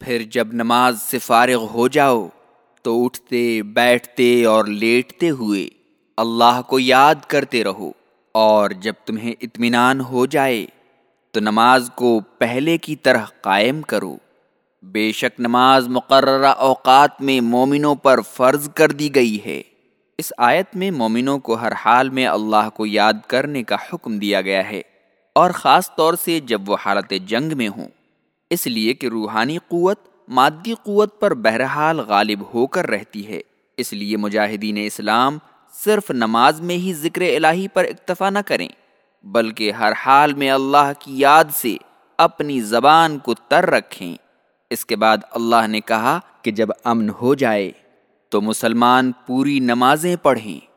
پھر جب نماز سے فارغ ہو جاؤ تو اٹھتے، بیٹھتے اور لیٹتے ہوئے اللہ کو یاد کرتے رہو اور جب تمہیں اطمینان ہو جائے تو نماز کو پہلے کی طرح قائم کرو۔ بے شک نماز مقررہ اوقات میں مومنوں پر فرض کر دی گئی ہے۔ اس آیت میں مومنوں کو ہر حال میں اللہ کو یاد کرنے کا حکم دیا گیا ہے اور خاص طور سے جب وہ حالت جنگ میں ہوں۔ اس لیے کہ روحانی قوت مادی قوت پر بہرحال غالب ہو کر رہتی ہے۔ اس لیے مجاہدین اسلام صرف نماز میں ہی ذکر الہی پر اکتفا نہ کریں، بلکہ ہر حال میں اللہ کی یاد سے اپنی زبان کو تر رکھیں۔ اس کے بعد اللہ نے کہا کہ جب امن ہو جائے تو مسلمان پوری نمازیں پڑھیں۔